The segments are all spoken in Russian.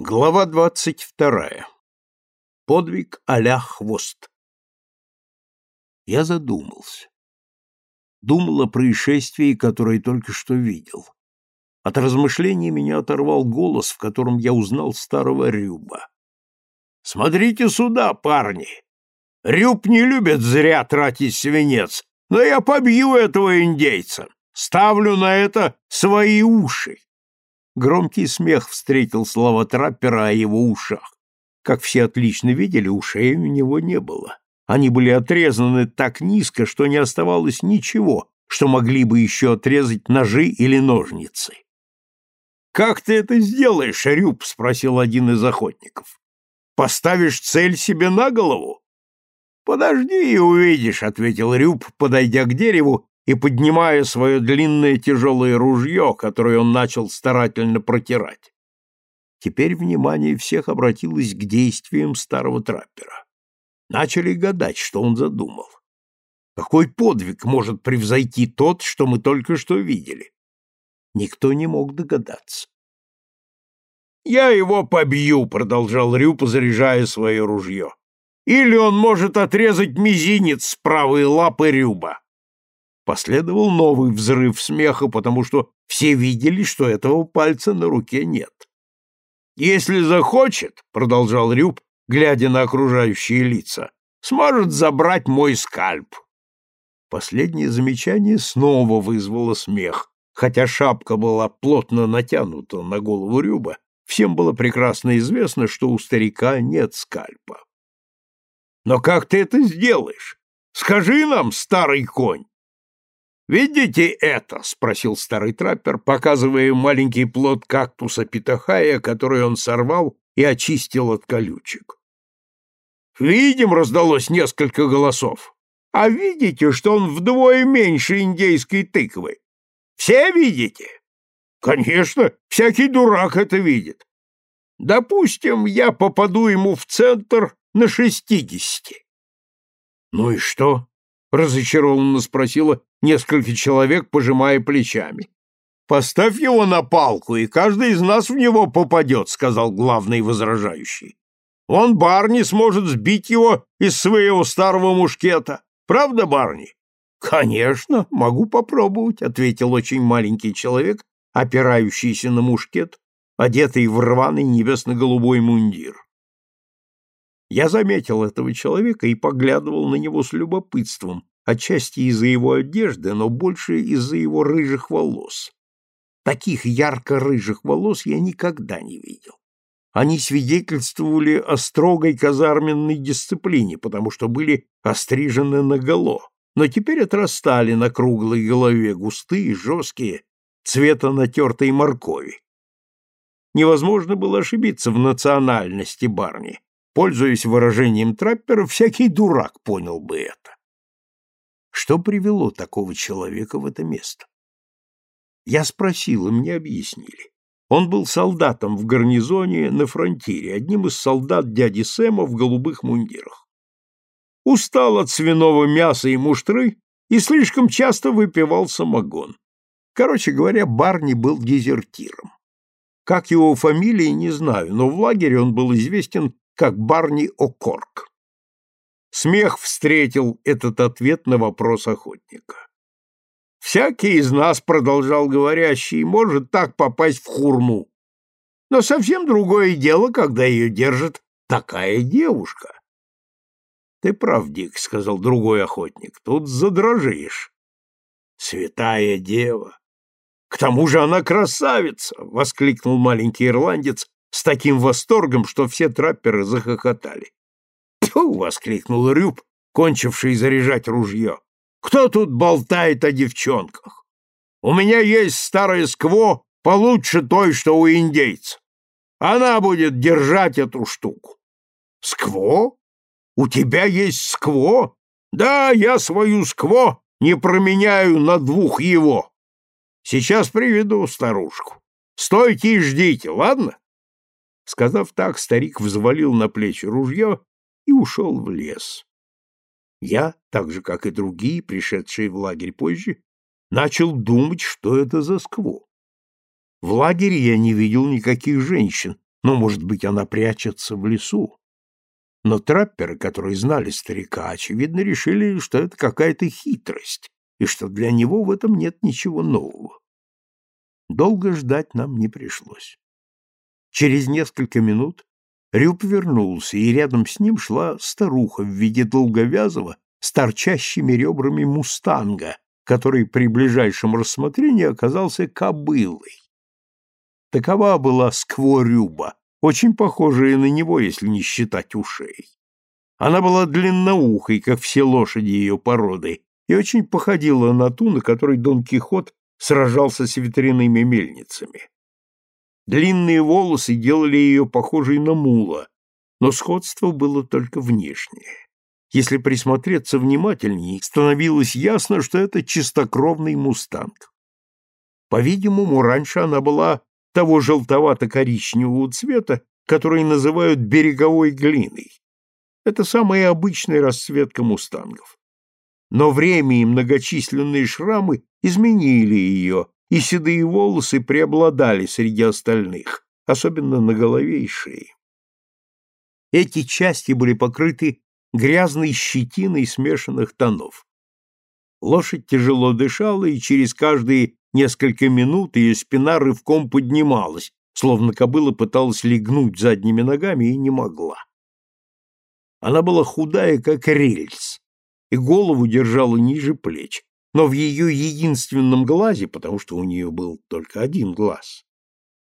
Глава двадцать вторая. Подвиг а хвост. Я задумался. Думал о происшествии, которое только что видел. От размышлений меня оторвал голос, в котором я узнал старого Рюба. «Смотрите сюда, парни! Рюб не любит зря тратить свинец, но я побью этого индейца. Ставлю на это свои уши. Громкий смех встретил слова траппера о его ушах. Как все отлично видели, ушей у него не было. Они были отрезаны так низко, что не оставалось ничего, что могли бы еще отрезать ножи или ножницы. «Как ты это сделаешь, Рюб?» — спросил один из охотников. «Поставишь цель себе на голову?» «Подожди и увидишь», — ответил Рюб, подойдя к дереву и поднимая свое длинное тяжелое ружье, которое он начал старательно протирать. Теперь внимание всех обратилось к действиям старого траппера. Начали гадать, что он задумал. Какой подвиг может превзойти тот, что мы только что видели? Никто не мог догадаться. «Я его побью», — продолжал Рюпа, заряжая свое ружье. «Или он может отрезать мизинец с правой лапы Рюба. Последовал новый взрыв смеха, потому что все видели, что этого пальца на руке нет. «Если захочет», — продолжал Рюб, глядя на окружающие лица, — «сможет забрать мой скальп». Последнее замечание снова вызвало смех. Хотя шапка была плотно натянута на голову Рюба, всем было прекрасно известно, что у старика нет скальпа. «Но как ты это сделаешь? Скажи нам, старый конь!» «Видите это?» — спросил старый траппер, показывая маленький плод кактуса питахая, который он сорвал и очистил от колючек. «Видим!» — раздалось несколько голосов. «А видите, что он вдвое меньше индейской тыквы? Все видите?» «Конечно, всякий дурак это видит. Допустим, я попаду ему в центр на шестидесяти». «Ну и что?» — разочарованно спросила несколько человек, пожимая плечами. «Поставь его на палку, и каждый из нас в него попадет», — сказал главный возражающий. «Он, Барни, сможет сбить его из своего старого мушкета. Правда, Барни?» «Конечно, могу попробовать», — ответил очень маленький человек, опирающийся на мушкет, одетый в рваный небесно-голубой мундир. Я заметил этого человека и поглядывал на него с любопытством, отчасти из-за его одежды, но больше из-за его рыжих волос. Таких ярко-рыжих волос я никогда не видел. Они свидетельствовали о строгой казарменной дисциплине, потому что были острижены наголо, но теперь отрастали на круглой голове густые, жесткие, цвета натертой моркови. Невозможно было ошибиться в национальности барни. Пользуясь выражением траппера, всякий дурак понял бы это. Что привело такого человека в это место? Я спросил, и мне объяснили. Он был солдатом в гарнизоне на фронтире, одним из солдат дяди Сэма в голубых мундирах. Устал от свиного мяса и муштры и слишком часто выпивал самогон. Короче говоря, Барни был дезертиром. Как его фамилии, не знаю, но в лагере он был известен как Барни О'Корк. Смех встретил этот ответ на вопрос охотника. «Всякий из нас, — продолжал говорящий, — может так попасть в хурму. Но совсем другое дело, когда ее держит такая девушка». «Ты прав, Дик, — сказал другой охотник, — тут задрожишь». «Святая дева! К тому же она красавица!» — воскликнул маленький ирландец с таким восторгом, что все трапперы захохотали. «Тьфу!» — воскликнул Рюб, кончивший заряжать ружье. «Кто тут болтает о девчонках? У меня есть старое скво получше той, что у индейца. Она будет держать эту штуку». «Скво? У тебя есть скво? Да, я свою скво не променяю на двух его. Сейчас приведу старушку. Стойте и ждите, ладно?» Сказав так, старик взвалил на плечи ружье и ушел в лес. Я, так же, как и другие, пришедшие в лагерь позже, начал думать, что это за скво. В лагере я не видел никаких женщин, но, может быть, она прячется в лесу. Но трапперы, которые знали старика, очевидно, решили, что это какая-то хитрость, и что для него в этом нет ничего нового. Долго ждать нам не пришлось. Через несколько минут Рюб вернулся, и рядом с ним шла старуха в виде долговязого с торчащими ребрами мустанга, который при ближайшем рассмотрении оказался кобылой. Такова была скворюба, очень похожая на него, если не считать ушей. Она была длинноухой, как все лошади ее породы, и очень походила на ту, на которой Дон Кихот сражался с ветряными мельницами. Длинные волосы делали ее похожей на мула, но сходство было только внешнее. Если присмотреться внимательнее, становилось ясно, что это чистокровный мустанг. По-видимому, раньше она была того желтовато-коричневого цвета, который называют береговой глиной. Это самая обычная расцветка мустангов. Но время и многочисленные шрамы изменили ее, и седые волосы преобладали среди остальных, особенно на голове и шее. Эти части были покрыты грязной щетиной смешанных тонов. Лошадь тяжело дышала, и через каждые несколько минут ее спина рывком поднималась, словно кобыла пыталась легнуть задними ногами и не могла. Она была худая, как рельс, и голову держала ниже плеч, но в ее единственном глазе, потому что у нее был только один глаз,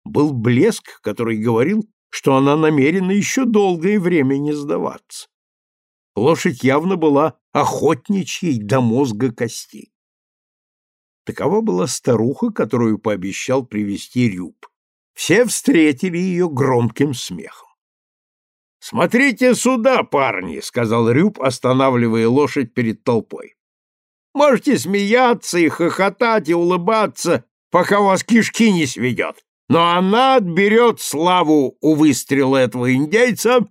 был блеск, который говорил, что она намерена еще долгое время не сдаваться. Лошадь явно была охотничьей до мозга костей. Такова была старуха, которую пообещал привести Рюб. Все встретили ее громким смехом. «Смотрите сюда, парни!» — сказал Рюб, останавливая лошадь перед толпой. «Можете смеяться и хохотать и улыбаться, пока вас кишки не сведет, но она отберет славу у выстрела этого индейца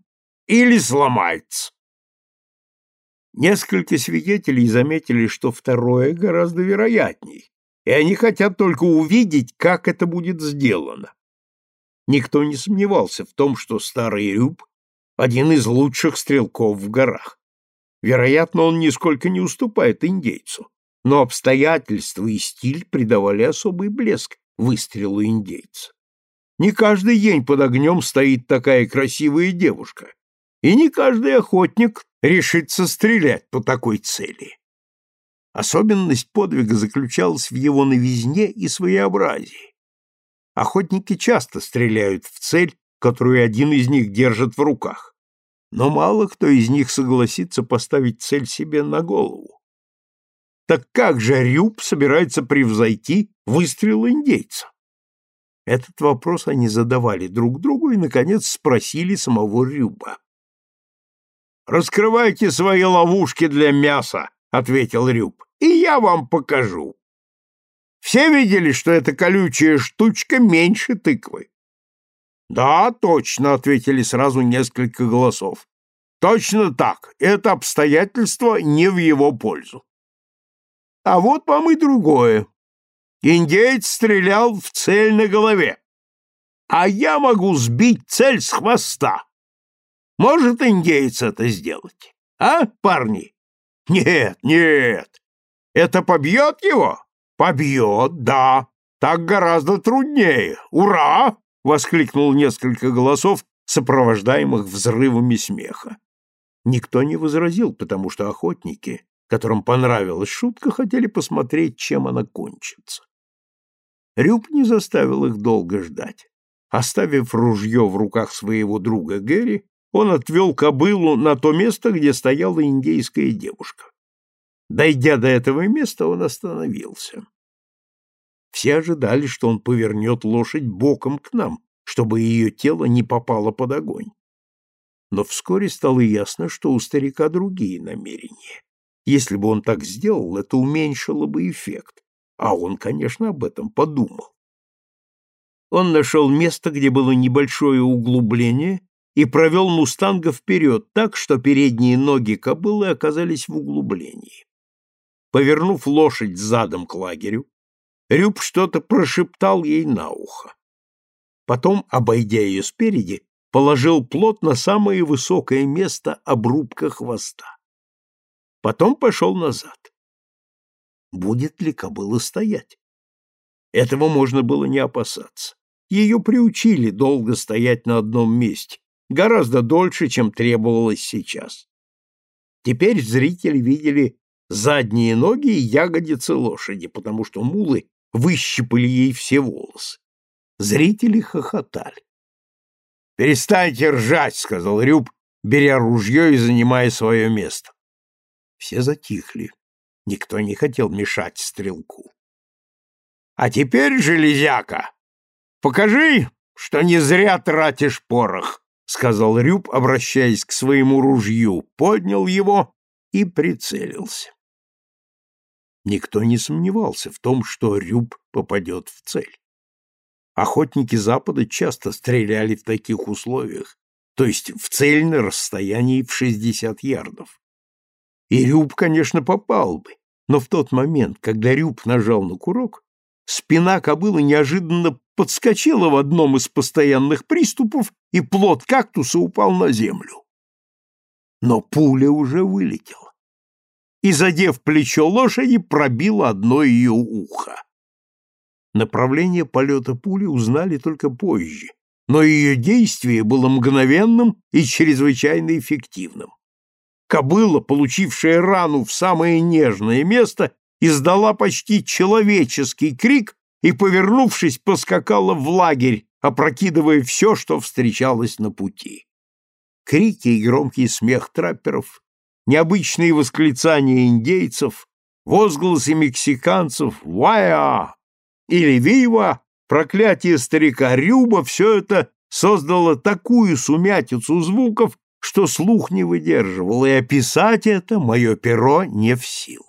или сломается. Несколько свидетелей заметили, что второе гораздо вероятней, и они хотят только увидеть, как это будет сделано. Никто не сомневался в том, что старый Рюб — один из лучших стрелков в горах. Вероятно, он нисколько не уступает индейцу, но обстоятельства и стиль придавали особый блеск выстрелу индейца. Не каждый день под огнем стоит такая красивая девушка, и не каждый охотник решится стрелять по такой цели. Особенность подвига заключалась в его новизне и своеобразии. Охотники часто стреляют в цель, которую один из них держит в руках, но мало кто из них согласится поставить цель себе на голову. Так как же Рюб собирается превзойти выстрел индейца? Этот вопрос они задавали друг другу и, наконец, спросили самого Рюба. «Раскрывайте свои ловушки для мяса», — ответил Рюб, — «и я вам покажу». Все видели, что эта колючая штучка меньше тыквы? Да, точно, ответили сразу несколько голосов. Точно так. Это обстоятельство не в его пользу. А вот вам и другое. Индеец стрелял в цель на голове. А я могу сбить цель с хвоста. Может индейец это сделать? А, парни? Нет, нет. Это побьет его? Побьет, да. Так гораздо труднее. Ура! Воскликнул несколько голосов, сопровождаемых взрывами смеха. Никто не возразил, потому что охотники, которым понравилась шутка, хотели посмотреть, чем она кончится. Рюб не заставил их долго ждать. Оставив ружье в руках своего друга Гэри, он отвел кобылу на то место, где стояла индейская девушка. Дойдя до этого места, он остановился. Все ожидали, что он повернет лошадь боком к нам, чтобы ее тело не попало под огонь. Но вскоре стало ясно, что у старика другие намерения. Если бы он так сделал, это уменьшило бы эффект, а он, конечно, об этом подумал. Он нашел место, где было небольшое углубление, и провел мустанга вперед так, что передние ноги кобылы оказались в углублении. Повернув лошадь задом к лагерю, Рюб что-то прошептал ей на ухо. Потом, обойдя ее спереди, положил плот на самое высокое место обрубка хвоста. Потом пошел назад. Будет ли кобыла стоять? Этого можно было не опасаться. Ее приучили долго стоять на одном месте, гораздо дольше, чем требовалось сейчас. Теперь зрители видели задние ноги и ягодицы лошади, потому что мулы выщипали ей все волосы. Зрители хохотали. «Перестаньте ржать!» — сказал Рюб, беря ружье и занимая свое место. Все затихли. Никто не хотел мешать стрелку. «А теперь, железяка, покажи, что не зря тратишь порох!» — сказал Рюб, обращаясь к своему ружью, поднял его и прицелился. Никто не сомневался в том, что Рюб попадет в цель. Охотники Запада часто стреляли в таких условиях, то есть в цель на расстоянии в 60 ярдов. И Рюб, конечно, попал бы, но в тот момент, когда Рюб нажал на курок, спина кобылы неожиданно подскочила в одном из постоянных приступов, и плод кактуса упал на землю. Но пуля уже вылетела и, задев плечо лошади, пробила одно ее ухо. Направление полета пули узнали только позже, но ее действие было мгновенным и чрезвычайно эффективным. Кобыла, получившая рану в самое нежное место, издала почти человеческий крик и, повернувшись, поскакала в лагерь, опрокидывая все, что встречалось на пути. Крики и громкий смех трапперов, необычные восклицания индейцев, возгласы мексиканцев «Вая!» или «Вива!» проклятие старика Рюба — все это создало такую сумятицу звуков, что слух не выдерживал, и описать это мое перо не в силах.